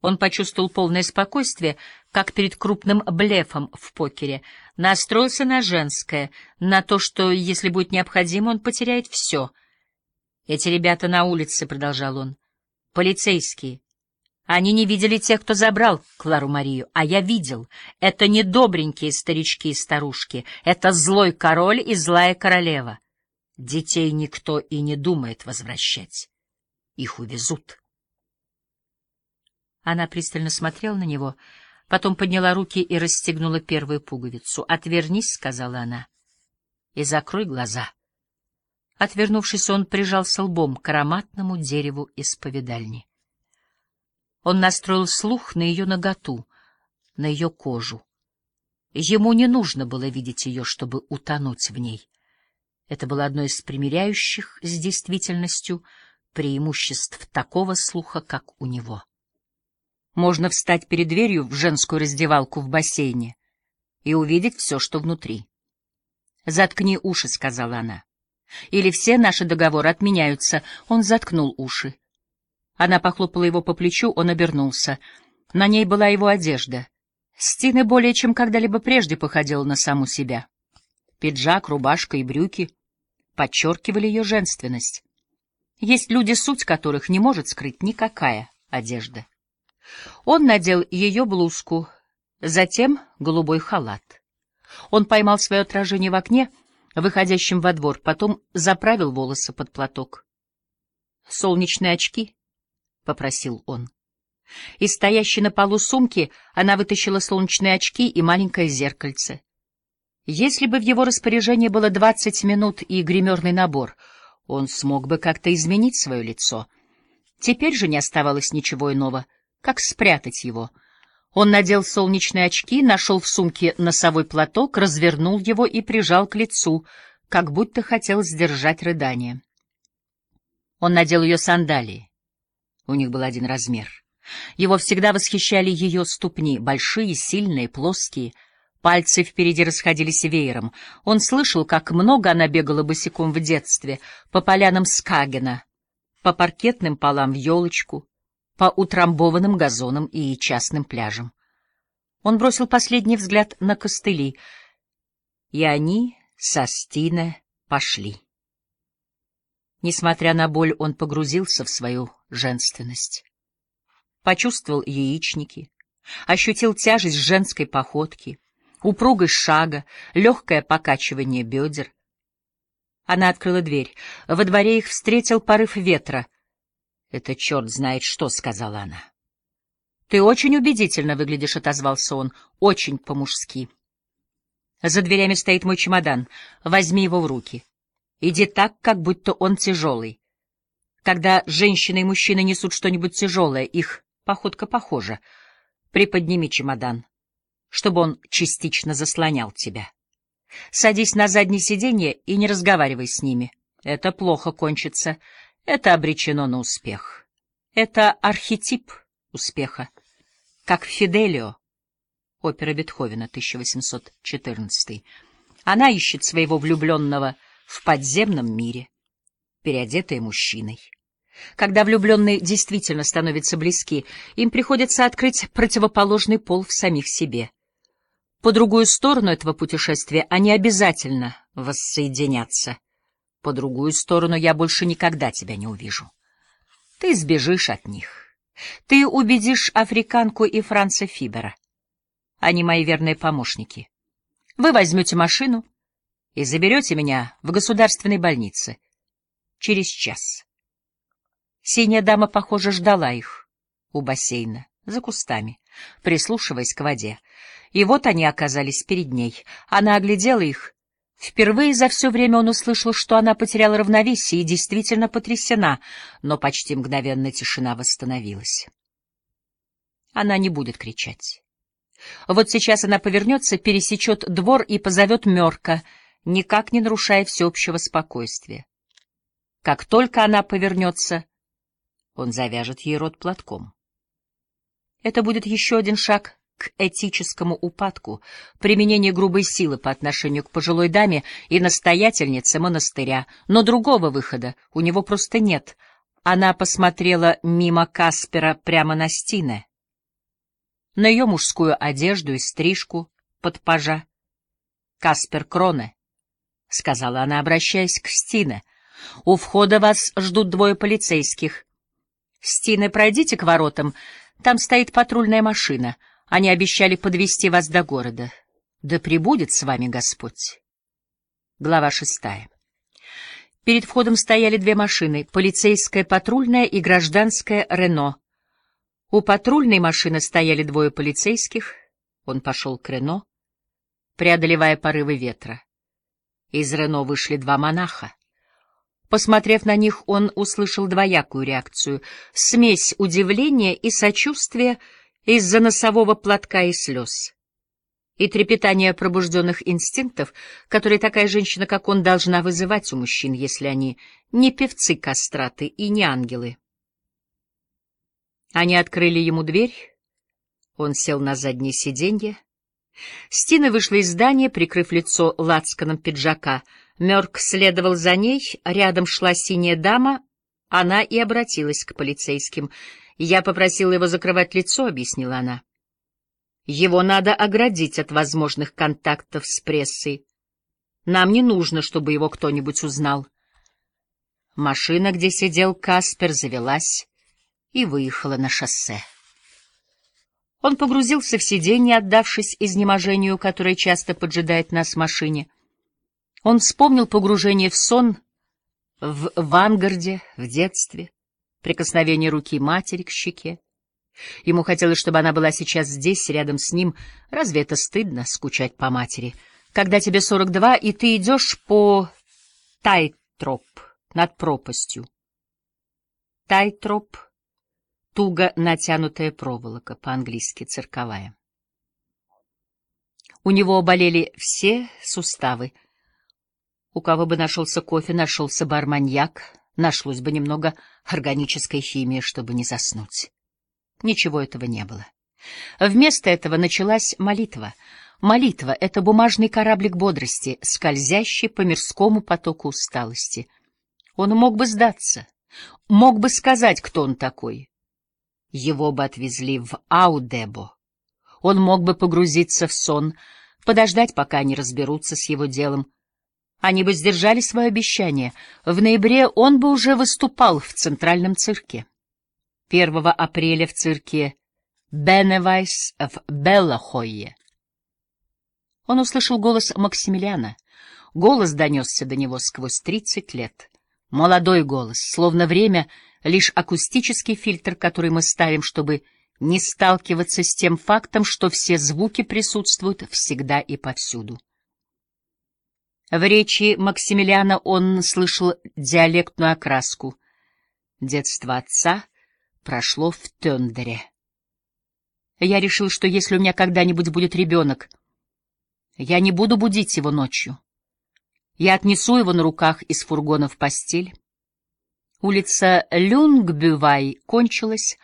Он почувствовал полное спокойствие, как перед крупным блефом в покере. Настроился на женское, на то, что, если будет необходимо, он потеряет все. «Эти ребята на улице», — продолжал он, — «полицейские. Они не видели тех, кто забрал Клару Марию, а я видел. Это не добренькие старички и старушки, это злой король и злая королева. Детей никто и не думает возвращать. Их увезут». Она пристально смотрела на него, потом подняла руки и расстегнула первую пуговицу. «Отвернись», — сказала она, — «и закрой глаза». Отвернувшись, он прижался лбом к ароматному дереву исповедальни. Он настроил слух на ее наготу, на ее кожу. Ему не нужно было видеть ее, чтобы утонуть в ней. Это было одно из примиряющих с действительностью преимуществ такого слуха, как у него. Можно встать перед дверью в женскую раздевалку в бассейне и увидеть все, что внутри. «Заткни уши», — сказала она. «Или все наши договоры отменяются». Он заткнул уши. Она похлопала его по плечу, он обернулся. На ней была его одежда. Стины более чем когда-либо прежде походила на саму себя. Пиджак, рубашка и брюки подчеркивали ее женственность. Есть люди, суть которых не может скрыть никакая одежда. Он надел ее блузку, затем голубой халат. Он поймал свое отражение в окне, выходящем во двор, потом заправил волосы под платок. «Солнечные очки?» — попросил он. Из стоящей на полу сумки она вытащила солнечные очки и маленькое зеркальце. Если бы в его распоряжении было двадцать минут и гримерный набор, он смог бы как-то изменить свое лицо. Теперь же не оставалось ничего иного — как спрятать его? Он надел солнечные очки, нашел в сумке носовой платок, развернул его и прижал к лицу, как будто хотел сдержать рыдание. Он надел ее сандалии. У них был один размер. Его всегда восхищали ее ступни, большие, сильные, плоские. Пальцы впереди расходились веером. Он слышал, как много она бегала босиком в детстве, по полянам Скагена, по паркетным полам в елочку, по утрамбованным газонам и частным пляжам. Он бросил последний взгляд на костыли, и они со Стине пошли. Несмотря на боль, он погрузился в свою женственность. Почувствовал яичники, ощутил тяжесть женской походки, упругость шага, легкое покачивание бедер. Она открыла дверь. Во дворе их встретил порыв ветра — «Это черт знает что», — сказала она. «Ты очень убедительно выглядишь», — отозвался он, — «очень по-мужски». «За дверями стоит мой чемодан. Возьми его в руки. Иди так, как будто он тяжелый. Когда женщины и мужчины несут что-нибудь тяжелое, их походка похожа. Приподними чемодан, чтобы он частично заслонял тебя. Садись на заднее сиденье и не разговаривай с ними. Это плохо кончится. Это обречено на успех. Это архетип успеха, как Фиделио, опера Бетховена, 1814. Она ищет своего влюбленного в подземном мире, переодетая мужчиной. Когда влюбленные действительно становятся близки, им приходится открыть противоположный пол в самих себе. По другую сторону этого путешествия они обязательно воссоединятся — по другую сторону я больше никогда тебя не увижу. Ты сбежишь от них. Ты убедишь африканку и Франца Фибера. Они мои верные помощники. Вы возьмете машину и заберете меня в государственной больнице. Через час. Синяя дама, похоже, ждала их у бассейна, за кустами, прислушиваясь к воде. И вот они оказались перед ней. Она оглядела их Впервые за все время он услышал, что она потеряла равновесие и действительно потрясена, но почти мгновенно тишина восстановилась. Она не будет кричать. Вот сейчас она повернется, пересечет двор и позовет Мерка, никак не нарушая всеобщего спокойствия. Как только она повернется, он завяжет ей рот платком. Это будет еще один шаг к этическому упадку, применение грубой силы по отношению к пожилой даме и настоятельнице монастыря, но другого выхода у него просто нет. Она посмотрела мимо Каспера прямо на Стине. на ее мужскую одежду и стрижку под пажа. «Каспер Кроне», — сказала она, обращаясь к Стине, — «у входа вас ждут двое полицейских. Стине, пройдите к воротам, там стоит патрульная машина. Они обещали подвести вас до города. Да пребудет с вами Господь». Глава шестая. Перед входом стояли две машины — полицейская патрульная и гражданская «Рено». У патрульной машины стояли двое полицейских. Он пошел к «Рено», преодолевая порывы ветра. Из «Рено» вышли два монаха. Посмотрев на них, он услышал двоякую реакцию — смесь удивления и сочувствия из-за носового платка и слез и трепетание пробужденных инстинктов, которые такая женщина, как он, должна вызывать у мужчин, если они не певцы-кастраты и не ангелы. Они открыли ему дверь, он сел на заднее сиденье. Стина вышла из здания, прикрыв лицо лацканом пиджака. Мёрк следовал за ней, рядом шла синяя дама, она и обратилась к полицейским. «Я попросила его закрывать лицо», — объяснила она. Его надо оградить от возможных контактов с прессой. Нам не нужно, чтобы его кто-нибудь узнал. Машина, где сидел Каспер, завелась и выехала на шоссе. Он погрузился в сиденье, отдавшись изнеможению, которое часто поджидает нас в машине. Он вспомнил погружение в сон в Вангарде, в детстве, прикосновение руки матери к щеке. Ему хотелось, чтобы она была сейчас здесь, рядом с ним. Разве это стыдно, скучать по матери? Когда тебе сорок два, и ты идешь по тайтроп над пропастью. Тайтроп — туго натянутая проволока, по-английски цирковая. У него болели все суставы. У кого бы нашелся кофе, нашелся бар-маньяк, нашлось бы немного органической химии, чтобы не заснуть. Ничего этого не было. Вместо этого началась молитва. Молитва — это бумажный кораблик бодрости, скользящий по мирскому потоку усталости. Он мог бы сдаться, мог бы сказать, кто он такой. Его бы отвезли в Аудебо. Он мог бы погрузиться в сон, подождать, пока они разберутся с его делом. Они бы сдержали свое обещание. В ноябре он бы уже выступал в Центральном цирке. 1 апреля в цирке Беневайс в Беллахойе. Он услышал голос Максимилиана. Голос донесся до него сквозь тридцать лет. Молодой голос, словно время — лишь акустический фильтр, который мы ставим, чтобы не сталкиваться с тем фактом, что все звуки присутствуют всегда и повсюду. В речи Максимилиана он слышал диалектную окраску. Детство отца — прошло в Тендере. Я решил, что если у меня когда-нибудь будет ребенок, я не буду будить его ночью. Я отнесу его на руках из фургона в постель. Улица Люнгбювай кончилась,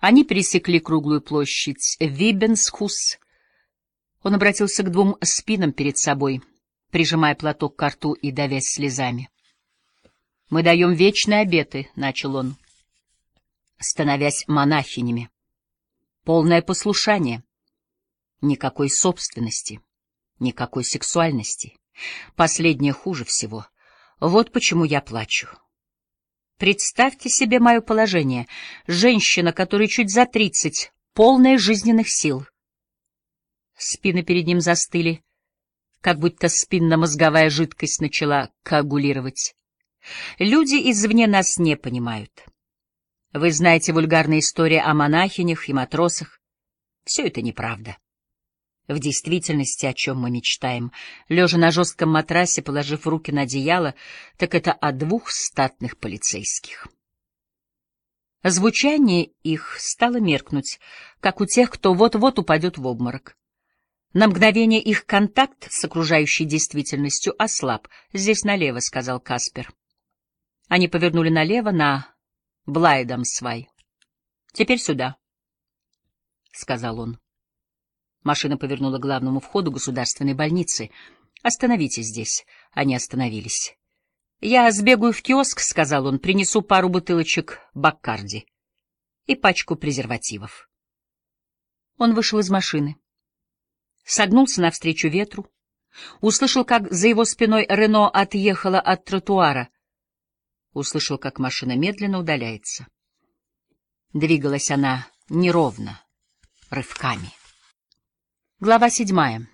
они пересекли круглую площадь Вибенсхус. Он обратился к двум спинам перед собой, прижимая платок к рту и давясь слезами. — Мы даем вечные обеты, — начал он становясь монахинями. Полное послушание. Никакой собственности, никакой сексуальности. Последнее хуже всего. Вот почему я плачу. Представьте себе мое положение. Женщина, которой чуть за тридцать, полная жизненных сил. Спины перед ним застыли, как будто спинно-мозговая жидкость начала коагулировать. Люди извне нас не понимают. Вы знаете вульгарные истории о монахинях и матросах. Все это неправда. В действительности, о чем мы мечтаем, лежа на жестком матрасе, положив руки на одеяло, так это о двух статных полицейских. Звучание их стало меркнуть, как у тех, кто вот-вот упадет в обморок. На мгновение их контакт с окружающей действительностью ослаб. «Здесь налево», — сказал Каспер. Они повернули налево на Блайдом свай. Теперь сюда, — сказал он. Машина повернула к главному входу государственной больницы. Остановитесь здесь. Они остановились. Я сбегаю в киоск, — сказал он, — принесу пару бутылочек Баккарди и пачку презервативов. Он вышел из машины, согнулся навстречу ветру, услышал, как за его спиной Рено отъехала от тротуара, услышал, как машина медленно удаляется. Двигалась она неровно, рывками. Глава седьмая.